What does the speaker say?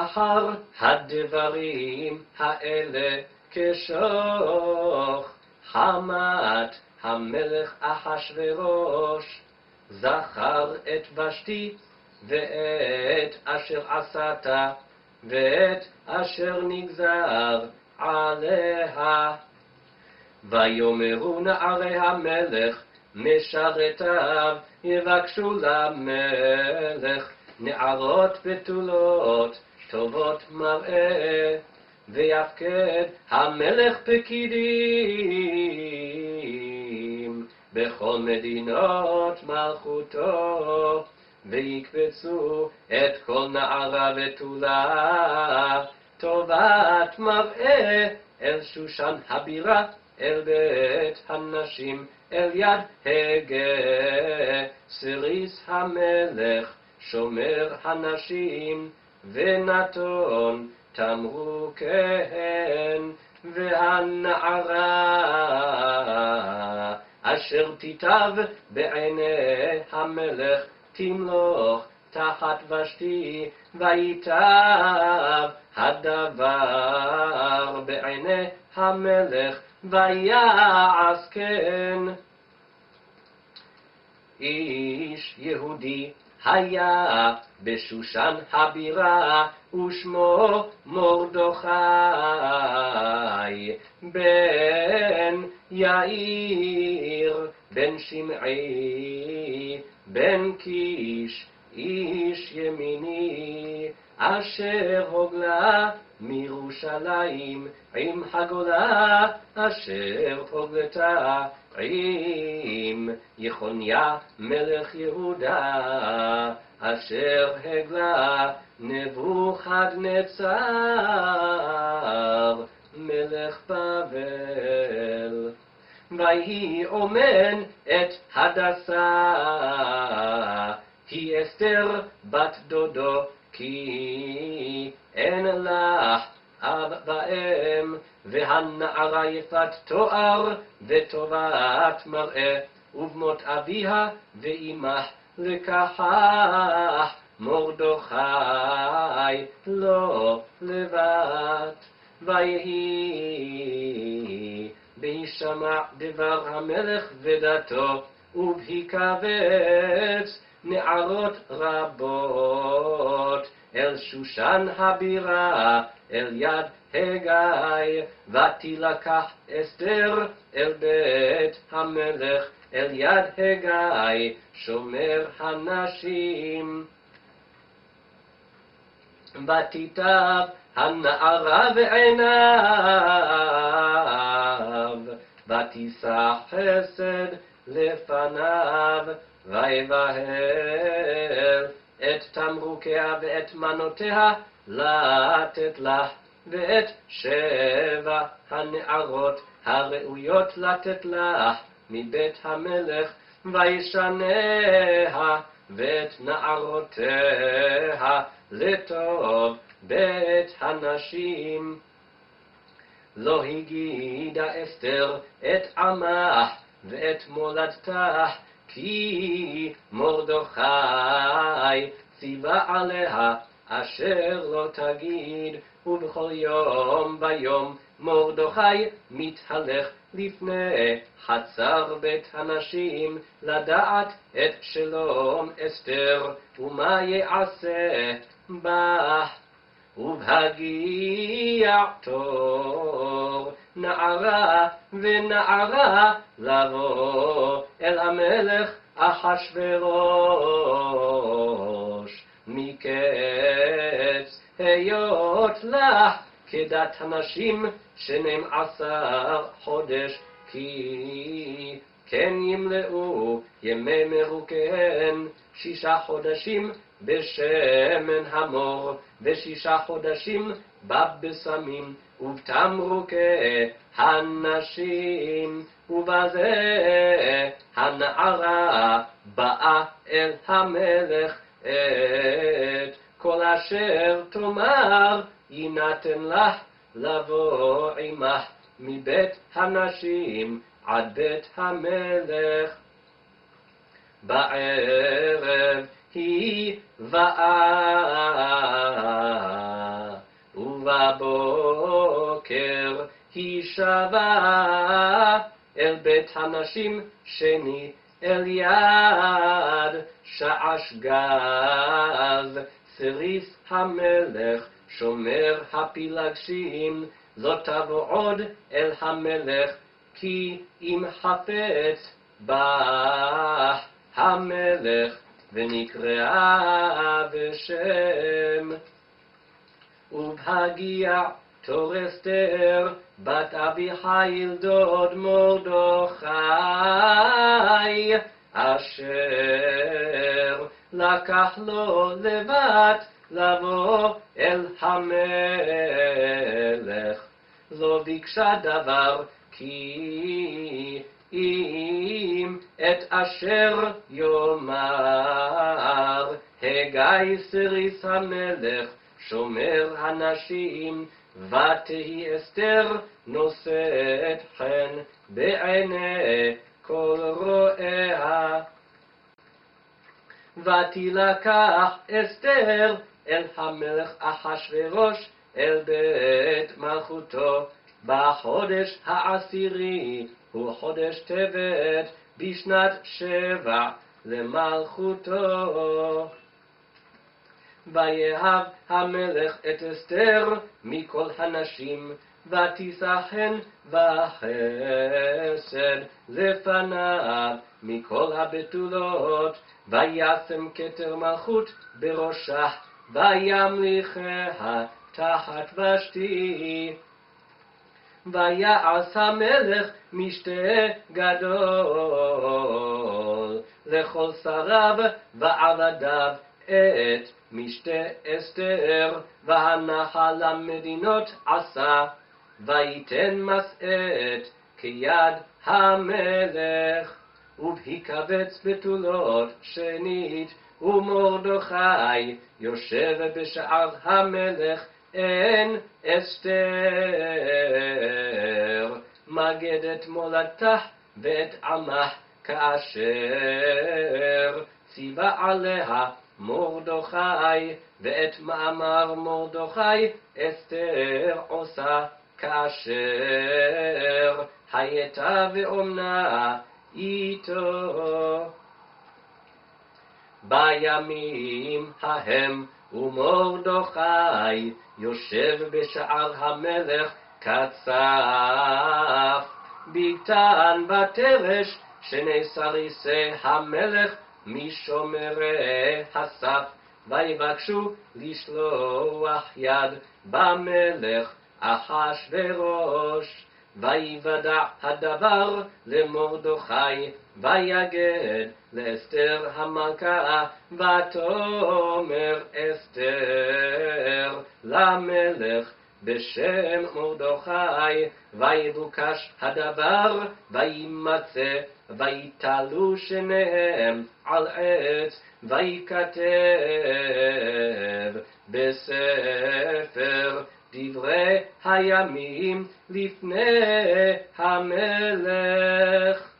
אחר הדברים האלה כשוך חמת המלך אחשורוש זכר את ושתי ואת אשר עשת ואת אשר נגזר עליה. ויאמרו נערי המלך משרתיו יבקשו למלך נערות בתולות טובות מראה ויפקד המלך פקידים. בכל מדינות מלכותו ויקבצו את כל נערה בתולה טובת מראה אל שושן הבירה אל בית הנשים אל יד הגה. סריס המלך שומר הנשים ונתון תמרוקיהן והנערה אשר תיטב בעיני המלך תמלוך תחת ושתי ויטב הדבר בעיני המלך ויעש כן. איש יהודי היה בשושן הבירה ושמו מרדכי. בן יאיר בן שמעי בן קיש איש ימיני אשר הוגלה מירושלים עם הגולה אשר הוגלתה עם יחוניה מלך יהודה אשר הגלה נבוכדנצר מלך בבל ויהי אומן את הדסה היא אסתר בת דודו כי אין לך אב ואם, והנערה יפת תואר וטובת מראה, ובמות אביה ואימה לקחה מרדכי לא לבד. ויהי בהישמע דבר המלך ודתו, ובהיקבץ נערות רבות אל שושן הבירה, אל יד הגיא, ותילקח אסתר אל בית המלך, אל יד הגיא, שומר הנשים. ותיטב הנערה בעיניו, ותישא חסד לפניו, ויבהל את תמרוקיה ואת מנותיה לתת לך, ואת שבע הנערות הראויות לתת לך מבית המלך, וישניה ואת נערותיה לטוב בית הנשים. לא הגידה אסתר את עמה ואת מולדתה, כי מרדכי ציווה עליה אשר לא תגיד, ובכל יום ביום מרדכי מתהלך לפני חצר בית הנשים, לדעת את שלום אסתר, ומה יעשה בה. ובהגיע תור נערה ונערה לבוא אל המלך אחשורוש מקץ היות לך כדת הנשים שנים עשר חודש כי כן ימלאו ימי מרוקיהן שישה חודשים בשמן המור ושישה חודשים בבשמים ובתמרוקי הנשים ובזה הנערה באה אל המלך את כל אשר תאמר יינתן לך לבוא עמך מבית הנשים עד בית המלך. בערב היא באה ובבוקר היא שבה אל בית הנשים שני אל יד שעש גז, סריס המלך, שומר הפילגשים, זאת תבוא עוד אל המלך, כי אם חפץ בא המלך, ונקראה בשם. ובהגיע תור אסתר, בת אביחיל דוד מרדכי, אשר לקח לו לבת לבוא אל המלך. לא ביקשה דבר, כי אם את אשר יאמר, הגיא סריס המלך, שומר הנשים, ותהי אסתר נושאת חן בעיני כל רואיה. ותילקח אסתר אל המלך אחשורוש, אל בית מלכותו, בחודש העשירי, הוא חודש טבת, בשנת שבע למלכותו. ויהב המלך את אסתר מכל הנשים, ותישכן בחסד לפניו מכל הבתולות, וישם כתר מלכות בראשה, וימליכיה תחת ושתי. ויעש המלך משתה גדול לכל שריו ועבדיו את משתה אסתר, והנחה למדינות עשה, ויתן מסעת כיד המלך. ובהיקבץ בתולות שנית, ומרדכי יושב בשער המלך, אין אסתר. מגד את מולדתה ואת עמה, כאשר ציווה עליה מרדכי, ואת מאמר מרדכי אסתר עושה, כאשר הייתה ואומנה איתו. בימים ההם ומרדכי יושב בשער המלך כצף, בגתן ותרש שני סריסי המלך משומרי הסף, ויבקשו לשלוח יד במלך אחשורוש. ויוודע הדבר למרדכי, ויגד לאסתר המלכה, ותאמר אסתר למלך בשם מרדכי, ויבוקש הדבר, וימצא, ויתלו שניהם על עץ, ויכתב בספר דברי הימים לפני המלך.